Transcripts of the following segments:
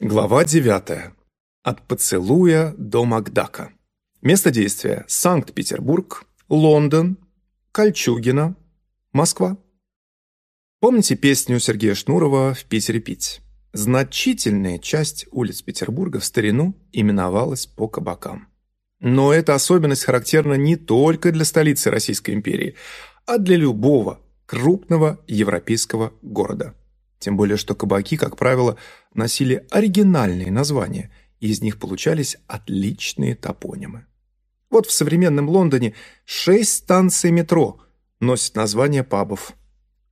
Глава 9. От поцелуя до Макдака. Место действия – Санкт-Петербург, Лондон, Кольчугино, Москва. Помните песню Сергея Шнурова «В Питере пить»? Значительная часть улиц Петербурга в старину именовалась по кабакам. Но эта особенность характерна не только для столицы Российской империи, а для любого крупного европейского города. Тем более, что кабаки, как правило, носили оригинальные названия, и из них получались отличные топонимы. Вот в современном Лондоне шесть станций метро носят названия пабов.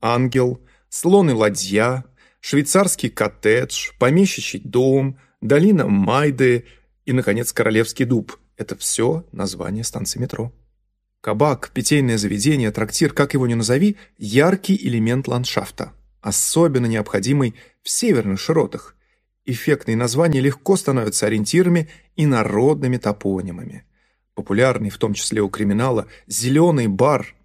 «Ангел», «Слон и ладья», «Швейцарский коттедж», «Помещичий дом», «Долина Майды» и, наконец, «Королевский дуб». Это все названия станций метро. Кабак, питейное заведение, трактир, как его ни назови, яркий элемент ландшафта – особенно необходимый в северных широтах. Эффектные названия легко становятся ориентирами и народными топонимами. Популярный, в том числе у криминала, «Зеленый бар»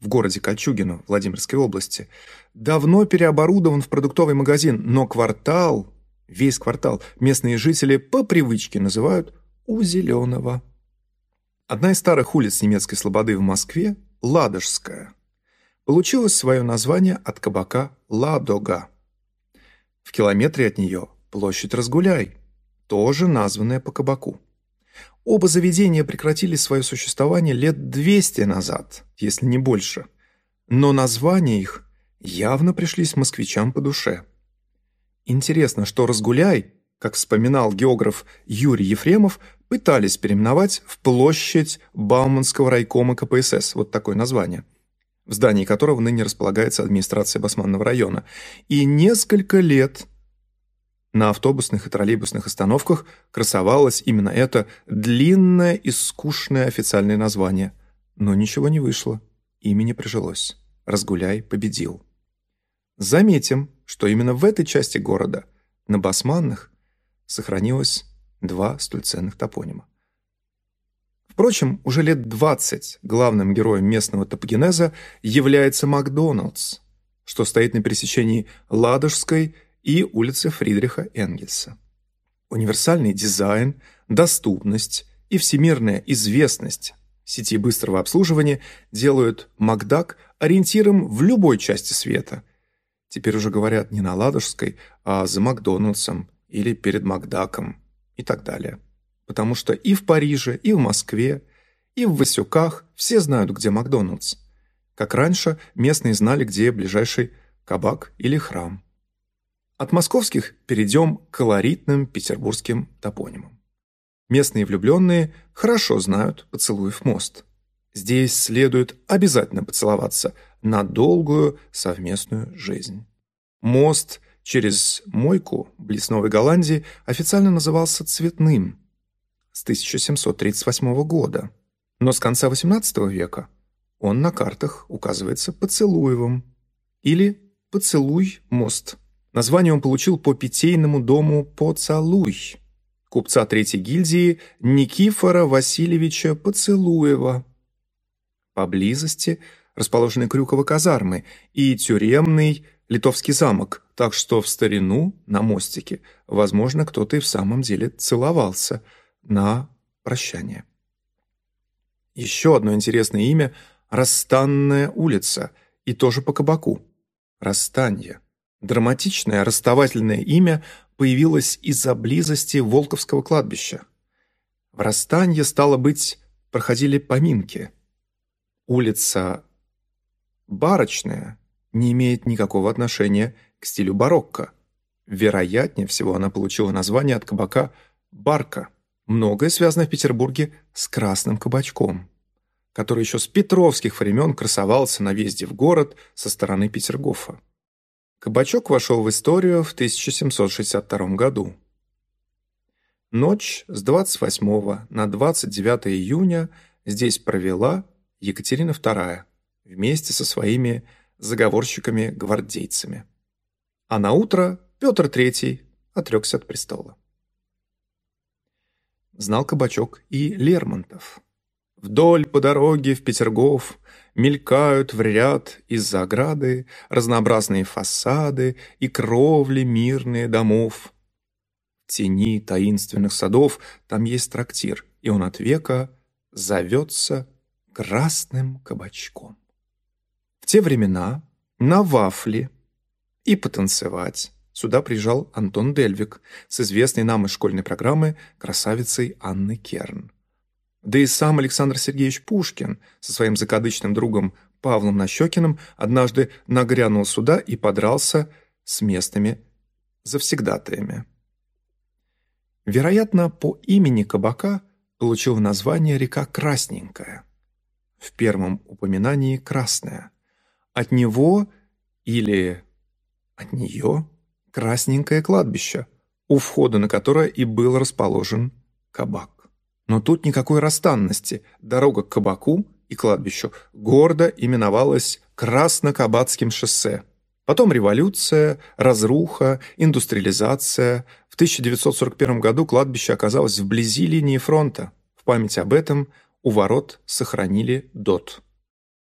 в городе Кольчугино, Владимирской области, давно переоборудован в продуктовый магазин, но квартал, весь квартал, местные жители по привычке называют «у зеленого». Одна из старых улиц немецкой слободы в Москве – Ладожская – получила свое название от кабака Ладога. В километре от нее площадь Разгуляй, тоже названная по кабаку. Оба заведения прекратили свое существование лет 200 назад, если не больше. Но названия их явно пришлись москвичам по душе. Интересно, что Разгуляй, как вспоминал географ Юрий Ефремов, пытались переименовать в площадь Бауманского райкома КПСС, вот такое название – в здании которого ныне располагается администрация Басманного района, и несколько лет на автобусных и троллейбусных остановках красовалось именно это длинное и скучное официальное название. Но ничего не вышло, имя не прижилось. Разгуляй победил. Заметим, что именно в этой части города, на Басманных, сохранилось два столь ценных топонима. Впрочем, уже лет 20 главным героем местного топогенеза является Макдоналдс, что стоит на пересечении Ладожской и улицы Фридриха Энгельса. Универсальный дизайн, доступность и всемирная известность сети быстрого обслуживания делают Макдак ориентиром в любой части света. Теперь уже говорят не на Ладожской, а за Макдоналдсом или перед Макдаком и так далее потому что и в Париже, и в Москве, и в Васюках все знают, где Макдоналдс. Как раньше местные знали, где ближайший кабак или храм. От московских перейдем к колоритным петербургским топонимам. Местные влюбленные хорошо знают Поцелуев мост. Здесь следует обязательно поцеловаться на долгую совместную жизнь. Мост через Мойку, близ Новой Голландии, официально назывался Цветным – с 1738 года, но с конца XVIII века он на картах указывается Поцелуевым или Поцелуй мост. Название он получил по питейному дому Поцалуй, купца Третьей гильдии Никифора Васильевича Поцелуева. Поблизости расположены Крюково казармы и тюремный Литовский замок, так что в старину на мостике, возможно, кто-то и в самом деле целовался – на прощание. Еще одно интересное имя – Расстанная улица, и тоже по кабаку. Расстанье. Драматичное расставательное имя появилось из-за близости Волковского кладбища. В Расстанье, стало быть, проходили поминки. Улица Барочная не имеет никакого отношения к стилю барокко. Вероятнее всего, она получила название от кабака «Барка». Многое связано в Петербурге с красным кабачком, который еще с петровских времен красовался на въезде в город со стороны Петергофа. Кабачок вошел в историю в 1762 году. Ночь с 28 на 29 июня здесь провела Екатерина II вместе со своими заговорщиками-гвардейцами. А на утро Петр III отрекся от престола знал Кабачок и Лермонтов. Вдоль по дороге в Петергоф мелькают в ряд из-за ограды разнообразные фасады и кровли мирные домов. тени таинственных садов там есть трактир, и он от века зовется красным кабачком. В те времена на вафли и потанцевать сюда приезжал Антон Дельвик с известной нам из школьной программы красавицей Анны Керн. Да и сам Александр Сергеевич Пушкин со своим закадычным другом Павлом Нащекиным однажды нагрянул сюда и подрался с местными завсегдатаями. Вероятно, по имени кабака получил название река Красненькая. В первом упоминании «красная». От него или от нее красненькое кладбище, у входа на которое и был расположен кабак. Но тут никакой расстанности. Дорога к кабаку и кладбищу гордо именовалась Краснокабацким шоссе. Потом революция, разруха, индустриализация. В 1941 году кладбище оказалось вблизи линии фронта. В память об этом у ворот сохранили ДОТ.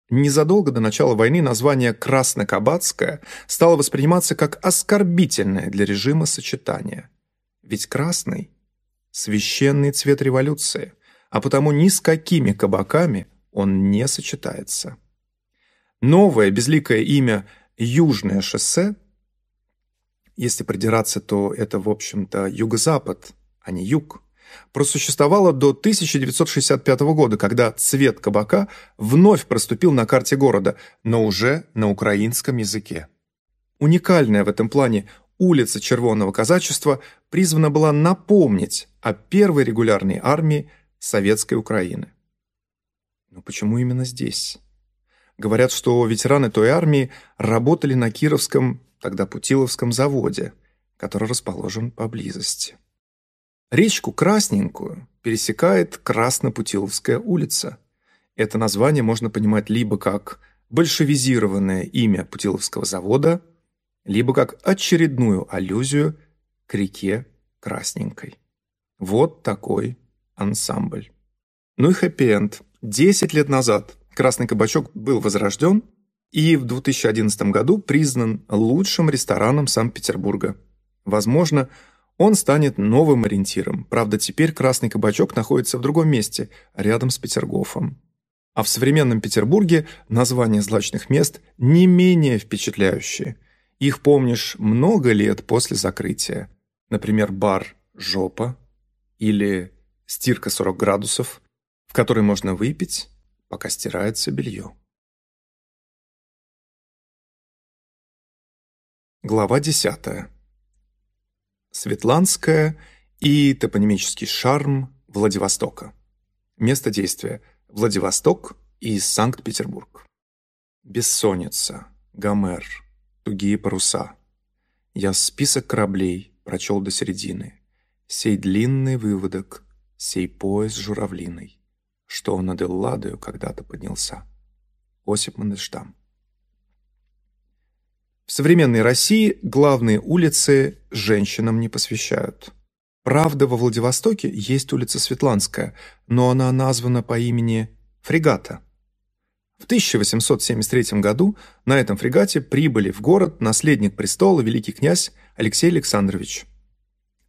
Незадолго до начала войны название «Краснокабацкое» стало восприниматься как оскорбительное для режима сочетание. Ведь красный – священный цвет революции, а потому ни с какими кабаками он не сочетается. Новое безликое имя Южное шоссе, если придираться, то это, в общем-то, юго-запад, а не юг, просуществовало до 1965 года, когда цвет кабака вновь проступил на карте города, но уже на украинском языке. Уникальная в этом плане улица Червонного казачества призвана была напомнить о первой регулярной армии Советской Украины. Но почему именно здесь? Говорят, что ветераны той армии работали на Кировском, тогда Путиловском заводе, который расположен поблизости. Речку Красненькую пересекает Краснопутиловская улица. Это название можно понимать либо как большевизированное имя Путиловского завода, либо как очередную аллюзию к реке Красненькой. Вот такой ансамбль. Ну и хэппи-энд. Десять лет назад «Красный кабачок» был возрожден и в 2011 году признан лучшим рестораном Санкт-Петербурга. Возможно, он станет новым ориентиром. Правда, теперь «Красный кабачок» находится в другом месте, рядом с Петергофом. А в современном Петербурге названия злачных мест не менее впечатляющие. Их помнишь много лет после закрытия. Например, бар «Жопа» или «Стирка 40 градусов», в которой можно выпить пока стирается белье. Глава 10. Светланская и топонимический шарм Владивостока. Место действия – Владивосток и Санкт-Петербург. Бессонница, Гомер, тугие паруса. Я список кораблей прочел до середины. Сей длинный выводок, сей пояс журавлиный что над Элладою когда-то поднялся. Осип Мандельштам. В современной России главные улицы женщинам не посвящают. Правда, во Владивостоке есть улица Светланская, но она названа по имени фрегата. В 1873 году на этом фрегате прибыли в город наследник престола великий князь Алексей Александрович,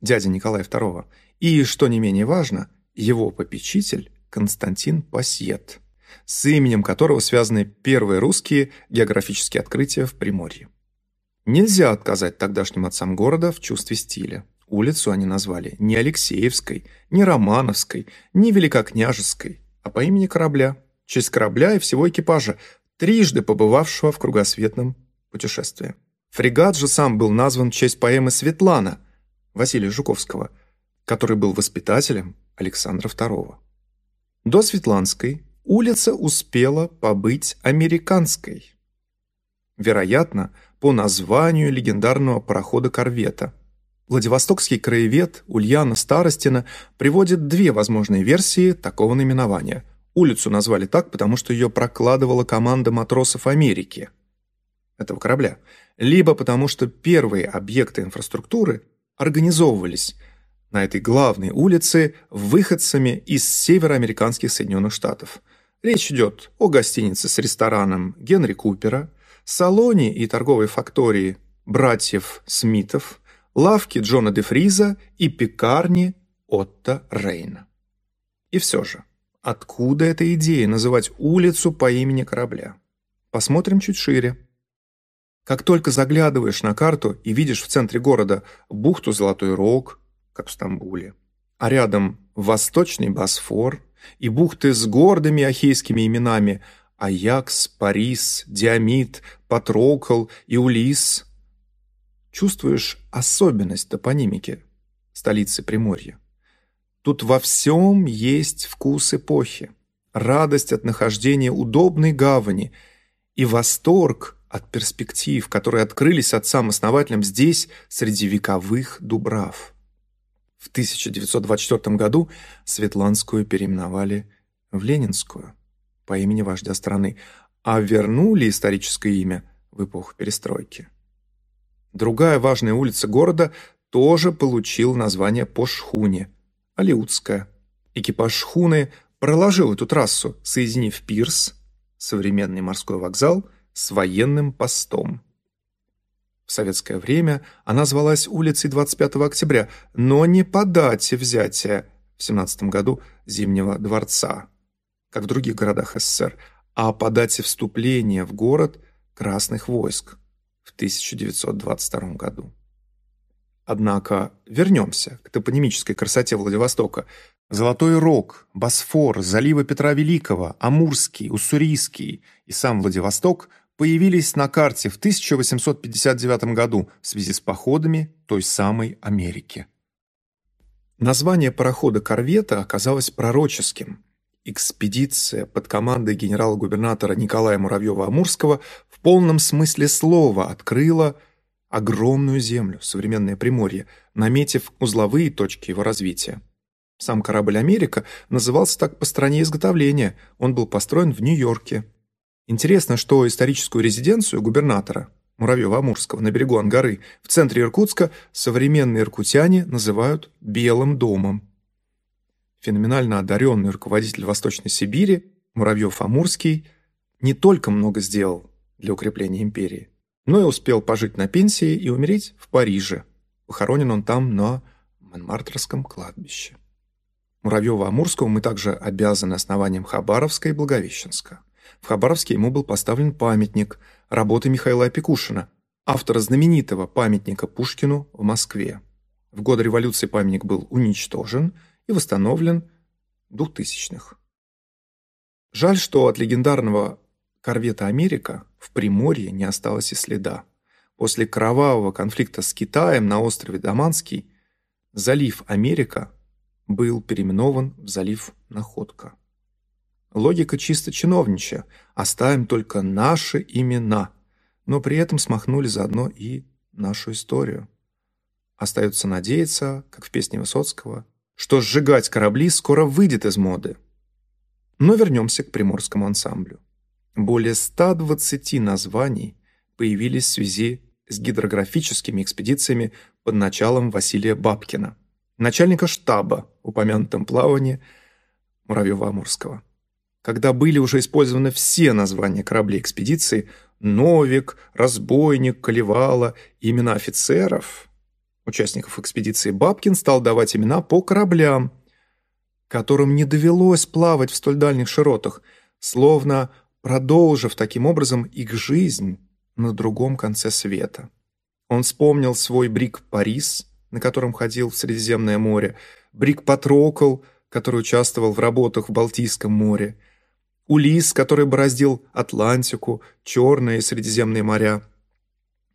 дядя Николая II, и, что не менее важно, его попечитель Константин Пассиет, с именем которого связаны первые русские географические открытия в Приморье. Нельзя отказать тогдашним отцам города в чувстве стиля. Улицу они назвали не Алексеевской, не Романовской, не Великокняжеской, а по имени корабля, в честь корабля и всего экипажа, трижды побывавшего в кругосветном путешествии. Фрегат же сам был назван в честь поэмы «Светлана» Василия Жуковского, который был воспитателем Александра II. До Светланской улица успела побыть американской. Вероятно, по названию легендарного парохода-корвета. Владивостокский краевед Ульяна Старостина приводит две возможные версии такого наименования. Улицу назвали так, потому что ее прокладывала команда матросов Америки, этого корабля, либо потому что первые объекты инфраструктуры организовывались на этой главной улице выходцами из североамериканских Соединенных Штатов. Речь идет о гостинице с рестораном Генри Купера, салоне и торговой фактории братьев Смитов, лавки Джона де Фриза и пекарни Отто Рейна. И все же, откуда эта идея называть улицу по имени корабля? Посмотрим чуть шире. Как только заглядываешь на карту и видишь в центре города бухту Золотой Рог, как в Стамбуле, а рядом Восточный Босфор и бухты с гордыми ахейскими именами Аякс, Парис, Диамид, Патрокл Улис, чувствуешь особенность топонимики столицы Приморья. Тут во всем есть вкус эпохи, радость от нахождения удобной гавани и восторг от перспектив, которые открылись отцам-основателям здесь, среди вековых дубрав. В 1924 году Светланскую переименовали в Ленинскую по имени вождя страны, а вернули историческое имя в эпоху перестройки. Другая важная улица города тоже получил название по шхуне – Алиутская. Экипаж шхуны проложил эту трассу, соединив пирс, современный морской вокзал, с военным постом. В советское время она звалась улицей 25 октября, но не по дате взятия в 17 году Зимнего дворца, как в других городах СССР, а по дате вступления в город Красных войск в 1922 году. Однако вернемся к топонимической красоте Владивостока. Золотой Рог, Босфор, заливы Петра Великого, Амурский, Уссурийский и сам Владивосток появились на карте в 1859 году в связи с походами той самой Америки. Название парохода-корвета оказалось пророческим. Экспедиция под командой генерала-губернатора Николая Муравьева-Амурского в полном смысле слова открыла огромную землю, современное Приморье, наметив узловые точки его развития. Сам корабль «Америка» назывался так по стране изготовления, он был построен в Нью-Йорке. Интересно, что историческую резиденцию губернатора Муравьева-Амурского на берегу Ангары в центре Иркутска современные иркутяне называют «Белым домом». Феноменально одаренный руководитель Восточной Сибири Муравьев-Амурский не только много сделал для укрепления империи, но и успел пожить на пенсии и умереть в Париже. Похоронен он там на Монмартрском кладбище. Муравьева-Амурскому мы также обязаны основанием Хабаровска и Благовещенска. В Хабаровске ему был поставлен памятник работы Михаила Опекушина, автора знаменитого памятника Пушкину в Москве. В годы революции памятник был уничтожен и восстановлен 2000-х. Жаль, что от легендарного корвета «Америка» в Приморье не осталось и следа. После кровавого конфликта с Китаем на острове Даманский залив Америка был переименован в залив Находка. Логика чисто чиновничья. Оставим только наши имена, но при этом смахнули заодно и нашу историю. Остается надеяться, как в песне Высоцкого, что сжигать корабли скоро выйдет из моды. Но вернемся к приморскому ансамблю. Более 120 названий появились в связи с гидрографическими экспедициями под началом Василия Бабкина, начальника штаба упомянутом плавании Муравьева-Амурского. Когда были уже использованы все названия кораблей экспедиции «Новик», «Разбойник», «Колевала» имена офицеров, участников экспедиции Бабкин стал давать имена по кораблям, которым не довелось плавать в столь дальних широтах, словно продолжив таким образом их жизнь на другом конце света. Он вспомнил свой брик «Парис», на котором ходил в Средиземное море, брик «Патрокл», который участвовал в работах в Балтийском море, Улис, который бороздил Атлантику, Черное и Средиземные моря,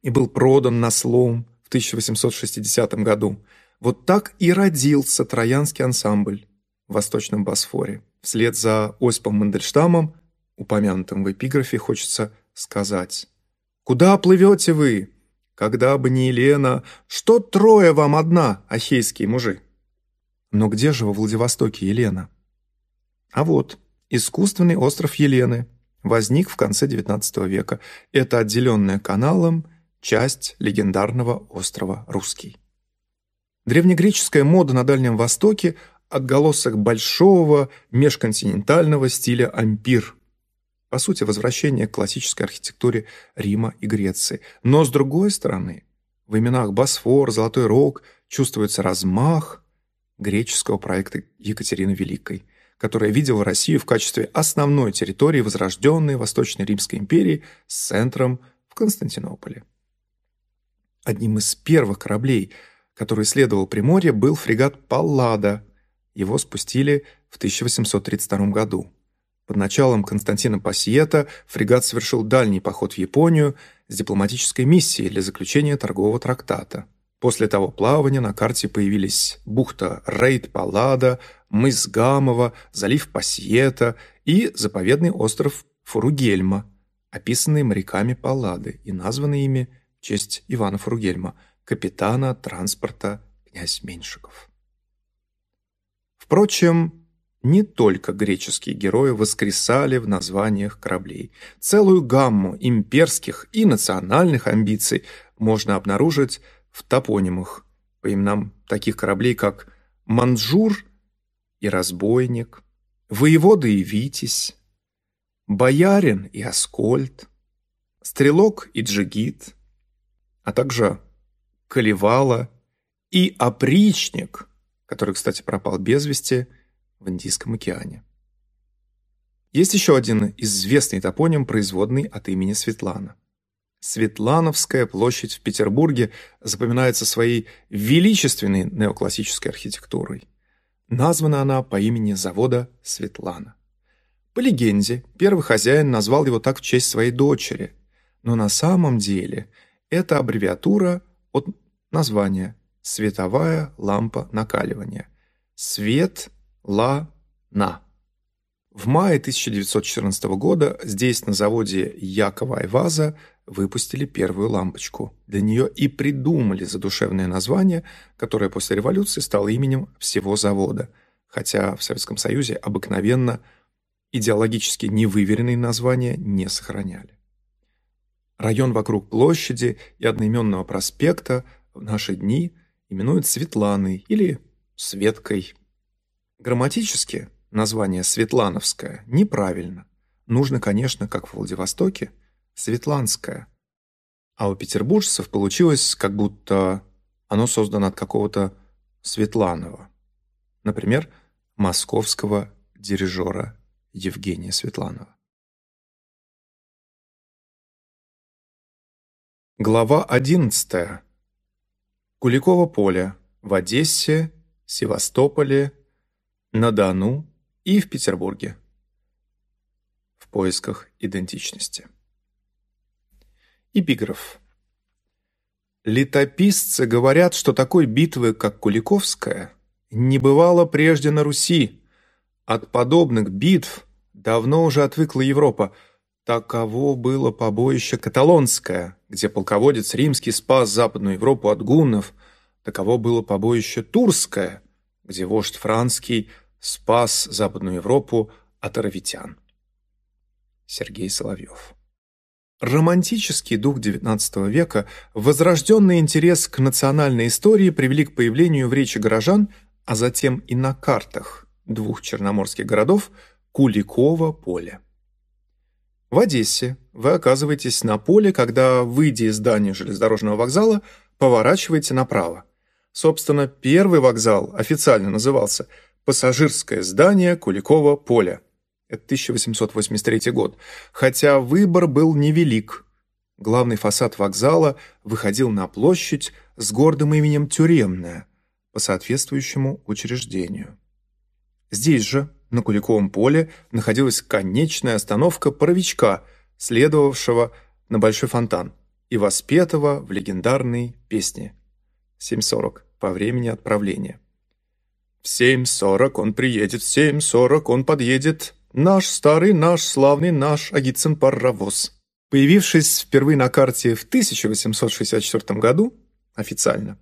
и был продан на слом 1860 году. Вот так и родился Троянский ансамбль в Восточном Босфоре. Вслед за Осипом Мандельштамом упомянутым в эпиграфе, хочется сказать. «Куда плывете вы? Когда бы не Елена, что трое вам одна, ахейские мужи?» Но где же во Владивостоке Елена? А вот, искусственный остров Елены возник в конце XIX века. Это отделенная каналом часть легендарного острова Русский. Древнегреческая мода на Дальнем Востоке – отголосок большого межконтинентального стиля ампир – по сути, возвращение к классической архитектуре Рима и Греции. Но, с другой стороны, В именах Босфор, Золотой Рог чувствуется размах греческого проекта Екатерины Великой, которая видела Россию в качестве основной территории возрожденной Восточной Римской империи с центром в Константинополе. Одним из первых кораблей, который исследовал Приморье, был фрегат «Паллада». Его спустили в 1832 году. Под началом Константина Пассиета фрегат совершил дальний поход в Японию с дипломатической миссией для заключения торгового трактата. После того плавания на карте появились бухта Рейд-Паллада, мыс Гамова, залив Пассиета и заповедный остров Фуругельма, описанный моряками Паллады и названный ими честь Ивана Фуругельма, капитана транспорта князь Меньшиков. Впрочем, не только греческие герои воскресали в названиях кораблей. Целую гамму имперских и национальных амбиций можно обнаружить в топонимах по именам таких кораблей, как «Манжур» и «Разбойник», «Воевода» и «Витязь», «Боярин» и «Аскольд», «Стрелок» и «Джигит», а также «Калевала» и «Опричник», который, кстати, пропал без вести – в Индийском океане. Есть еще один известный топоним, производный от имени Светлана. Светлановская площадь в Петербурге запоминается своей величественной неоклассической архитектурой. Названа она по имени завода Светлана. По легенде, первый хозяин назвал его так в честь своей дочери, но на самом деле это аббревиатура от названия «Световая лампа накаливания». Свет Ла-На. В мае 1914 года здесь, на заводе Якова Айваза, выпустили первую лампочку. Для нее и придумали задушевное название, которое после революции стало именем всего завода, хотя в Советском Союзе обыкновенно идеологически невыверенные названия не сохраняли. Район вокруг площади и одноименного проспекта в наши дни именуют Светланой или Светкой Грамматически название Светлановское неправильно. Нужно, конечно, как в Владивостоке, Светланское. А у петербуржцев получилось, как будто оно создано от какого-то Светланова. Например, московского дирижера Евгения Светланова. Глава 11. Куликово поле в Одессе, Севастополе, на Дону и в Петербурге в поисках идентичности. Эпиграф. Летописцы говорят, что такой битвы, как Куликовская, не бывало прежде на Руси. От подобных битв давно уже отвыкла Европа. Таково было побоище Каталонское, где полководец римский спас Западную Европу от гуннов. Таково было побоище Турское, где вождь Франский – спас Западную Европу от аравитян. Сергей Соловьев. Романтический дух XIX века, возрожденный интерес к национальной истории привели к появлению в речи горожан, а затем и на картах двух черноморских городов Куликово поле. В Одессе вы оказываетесь на поле, когда, выйдя из здания железнодорожного вокзала, поворачиваете направо. Собственно, первый вокзал официально назывался пассажирское здание Куликова поля. Это 1883 год. Хотя выбор был невелик. Главный фасад вокзала выходил на площадь с гордым именем Тюремная по соответствующему учреждению. Здесь же, на Куликовом поле, находилась конечная остановка паровичка, следовавшего на Большой фонтан и воспетого в легендарной песне 7.40 по времени отправления. В семь сорок он приедет, в семь сорок он подъедет. Наш старый, наш славный, наш Агитсон-паровоз. Появившись впервые на карте в 1864 году, официально,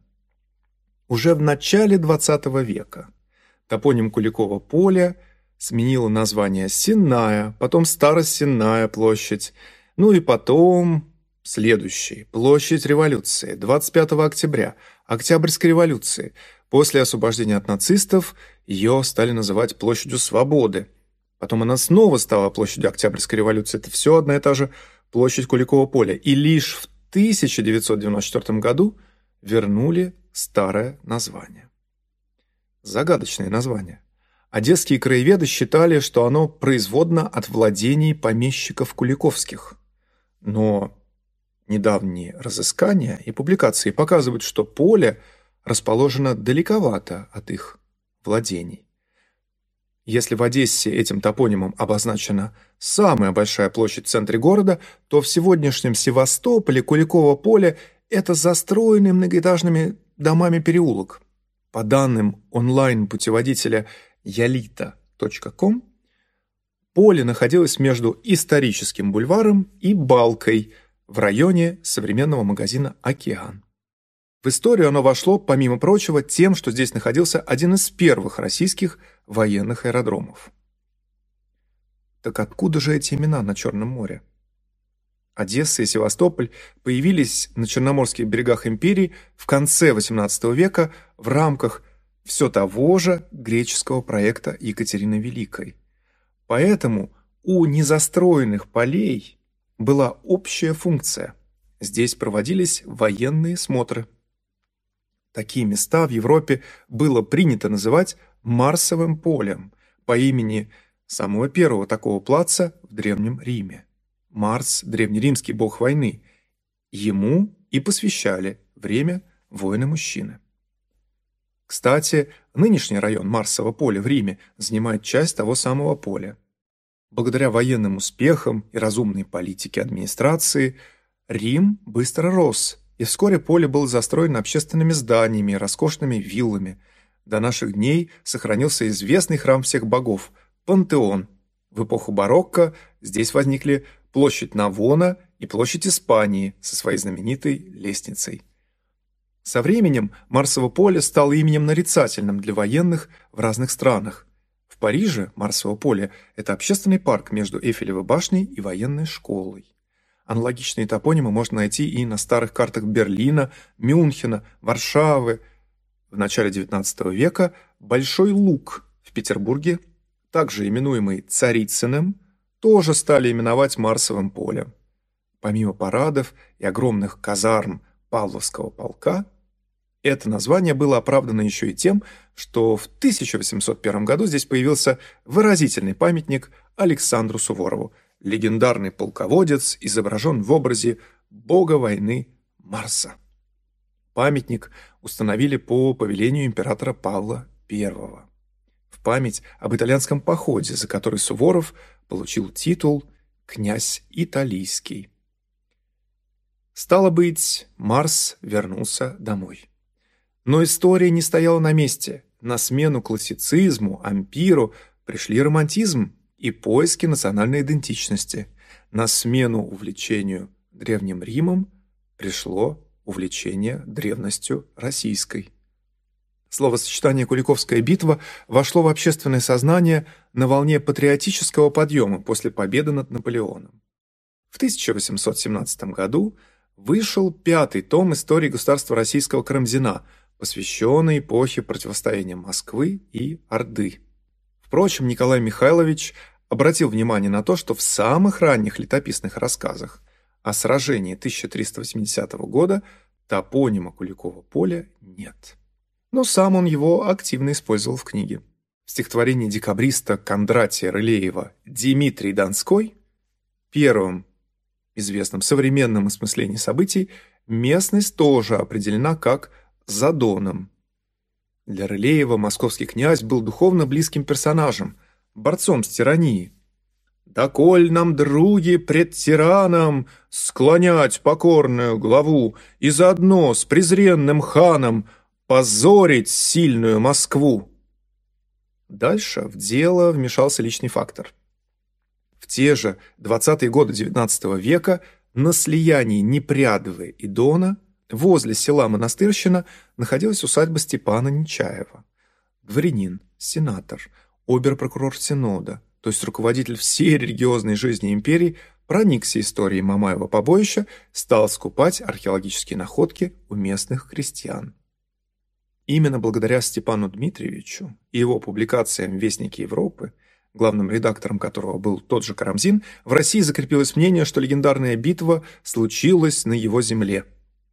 уже в начале XX века, топоним Куликова поля сменила название Сенная, потом Старосенная площадь, ну и потом следующий, площадь революции, 25 октября, Октябрьской революции – После освобождения от нацистов ее стали называть площадью свободы. Потом она снова стала площадью Октябрьской революции. Это все одна и та же площадь Куликова поля. И лишь в 1994 году вернули старое название. Загадочное название. Одесские краеведы считали, что оно производно от владений помещиков Куликовских. Но недавние разыскания и публикации показывают, что поле расположено далековато от их владений. Если в Одессе этим топонимом обозначена самая большая площадь в центре города, то в сегодняшнем Севастополе Куликово поле – это застроенный многоэтажными домами переулок. По данным онлайн-путеводителя yalita.com, поле находилось между историческим бульваром и Балкой в районе современного магазина «Океан». В историю оно вошло, помимо прочего, тем, что здесь находился один из первых российских военных аэродромов. Так откуда же эти имена на Черном море? Одесса и Севастополь появились на Черноморских берегах империи в конце XVIII века в рамках все того же греческого проекта Екатерины Великой. Поэтому у незастроенных полей была общая функция. Здесь проводились военные смотры. Такие места в Европе было принято называть Марсовым полем по имени самого первого такого плаца в Древнем Риме. Марс – древнеримский бог войны. Ему и посвящали время воина-мужчины. Кстати, нынешний район Марсового поля в Риме занимает часть того самого поля. Благодаря военным успехам и разумной политике администрации Рим быстро рос и вскоре поле было застроено общественными зданиями и роскошными виллами. До наших дней сохранился известный храм всех богов – Пантеон. В эпоху барокко здесь возникли площадь Навона и площадь Испании со своей знаменитой лестницей. Со временем Марсово поле стало именем нарицательным для военных в разных странах. В Париже Марсово поле – это общественный парк между Эйфелевой башней и военной школой. Аналогичные топонимы можно найти и на старых картах Берлина, Мюнхена, Варшавы. В начале XIX века Большой Луг в Петербурге, также именуемый Царицыным, тоже стали именовать Марсовым полем. Помимо парадов и огромных казарм Павловского полка, это название было оправдано еще и тем, что в 1801 году здесь появился выразительный памятник Александру Суворову – легендарный полководец изображен в образе бога войны Марса. Памятник установили по повелению императора Павла I. В память об итальянском походе, за который Суворов получил титул «Князь Италийский». Стало быть, Марс вернулся домой. Но история не стояла на месте. На смену классицизму, ампиру пришли романтизм и поиски национальной идентичности. На смену увлечению Древним Римом пришло увлечение древностью российской. Словосочетание «Куликовская битва» вошло в общественное сознание на волне патриотического подъема после победы над Наполеоном. В 1817 году вышел пятый том истории государства российского Карамзина, посвященный эпохе противостояния Москвы и Орды. Впрочем, Николай Михайлович обратил внимание на то, что в самых ранних летописных рассказах о сражении 1380 года топонима Куликова поля нет. Но сам он его активно использовал в книге. В стихотворении декабриста Кондратия Рылеева «Димитрий Донской» первым известном современном осмыслении событий местность тоже определена как «задоном». Для Рылеева московский князь был духовно близким персонажем – борцом с тиранией. «Доколь нам, други, пред тираном склонять покорную главу и заодно с презренным ханом позорить сильную Москву?» Дальше в дело вмешался личный фактор. В те же 20-е годы XIX века на слиянии Непрядовы и Дона возле села Монастырщина находилась усадьба Степана Нечаева. Дворянин, сенатор – обер-прокурор Синода, то есть руководитель всей религиозной жизни империи, проникся историей Мамаева побоища, стал скупать археологические находки у местных крестьян. Именно благодаря Степану Дмитриевичу и его публикациям «Вестники Европы», главным редактором которого был тот же Карамзин, в России закрепилось мнение, что легендарная битва случилась на его земле.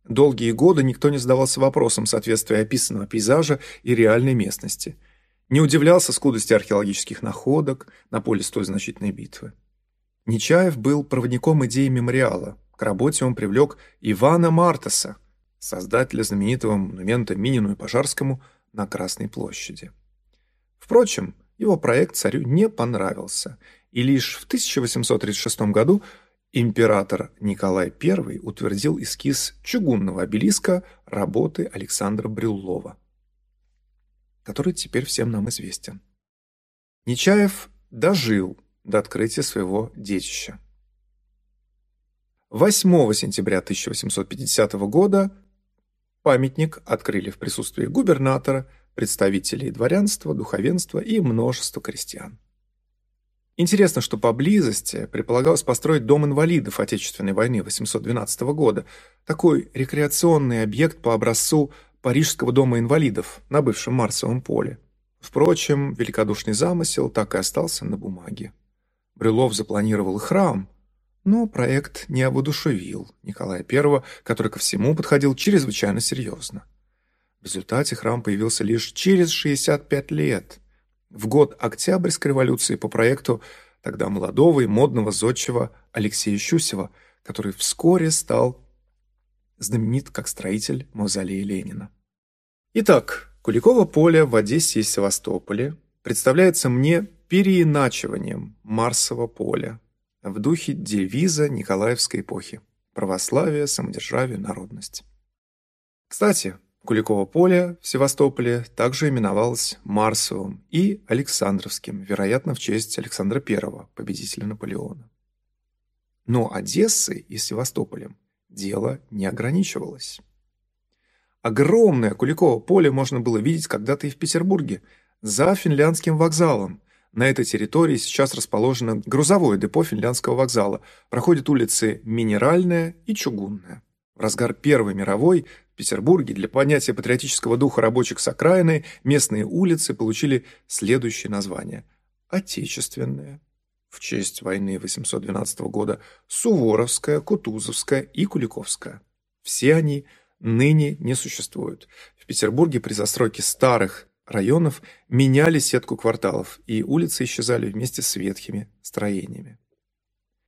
Долгие годы никто не задавался вопросом соответствия описанного пейзажа и реальной местности. Не удивлялся скудости археологических находок на поле столь значительной битвы. Нечаев был проводником идеи мемориала. К работе он привлек Ивана Мартаса, создателя знаменитого монумента Минину и Пожарскому на Красной площади. Впрочем, его проект царю не понравился, и лишь в 1836 году император Николай I утвердил эскиз чугунного обелиска работы Александра Брюллова, который теперь всем нам известен. Нечаев дожил до открытия своего детища. 8 сентября 1850 года памятник открыли в присутствии губернатора, представителей дворянства, духовенства и множества крестьян. Интересно, что поблизости предполагалось построить дом инвалидов Отечественной войны 812 года, такой рекреационный объект по образцу Парижского дома инвалидов на бывшем Марсовом поле. Впрочем, великодушный замысел так и остался на бумаге. Брюлов запланировал храм, но проект не ободушевил Николая I, который ко всему подходил чрезвычайно серьезно. Результате храм появился лишь через 65 лет – в год Октябрьской революции по проекту тогда молодого и модного зодчего Алексея Щусева, который вскоре стал знаменит как строитель мавзолея Ленина. Итак, Куликово поле в Одессе и Севастополе представляется мне переиначиванием Марсового поля в духе девиза Николаевской эпохи «Православие, самодержавие, народность». Кстати, Куликово поле в Севастополе также именовалось Марсовым и Александровским, вероятно, в честь Александра I, победителя Наполеона. Но Одессой и Севастополем дело не ограничивалось. Огромное Куликово поле можно было видеть когда-то и в Петербурге, за финляндским вокзалом. На этой территории сейчас расположено грузовое депо финляндского вокзала. Проходят улицы Минеральная и Чугунная. В разгар Первой мировой Петербурге для понятия патриотического духа рабочих с окраины местные улицы получили следующее название – Отечественная, в честь войны 812 года, Суворовская, Кутузовская и Куликовская. Все они ныне не существуют. В Петербурге при застройке старых районов меняли сетку кварталов, и улицы исчезали вместе с ветхими строениями.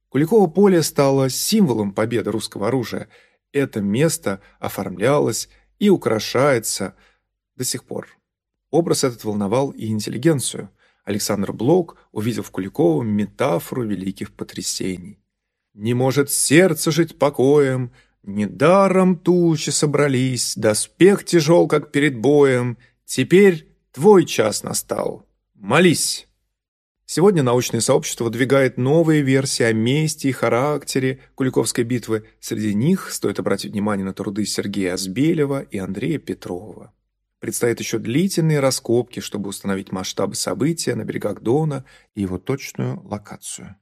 Куликово поле стало символом победы русского оружия – это место оформлялось и украшается до сих пор. Образ этот волновал и интеллигенцию. Александр Блок увидел в Куликовом метафору великих потрясений. «Не может сердце жить покоем, недаром тучи собрались, доспех тяжел, как перед боем, теперь твой час настал, молись!» Сегодня научное сообщество выдвигает новые версии о месте и характере Куликовской битвы. Среди них стоит обратить внимание на труды Сергея Азбелева и Андрея Петрова. Предстоят еще длительные раскопки, чтобы установить масштабы события на берегах Дона и его точную локацию.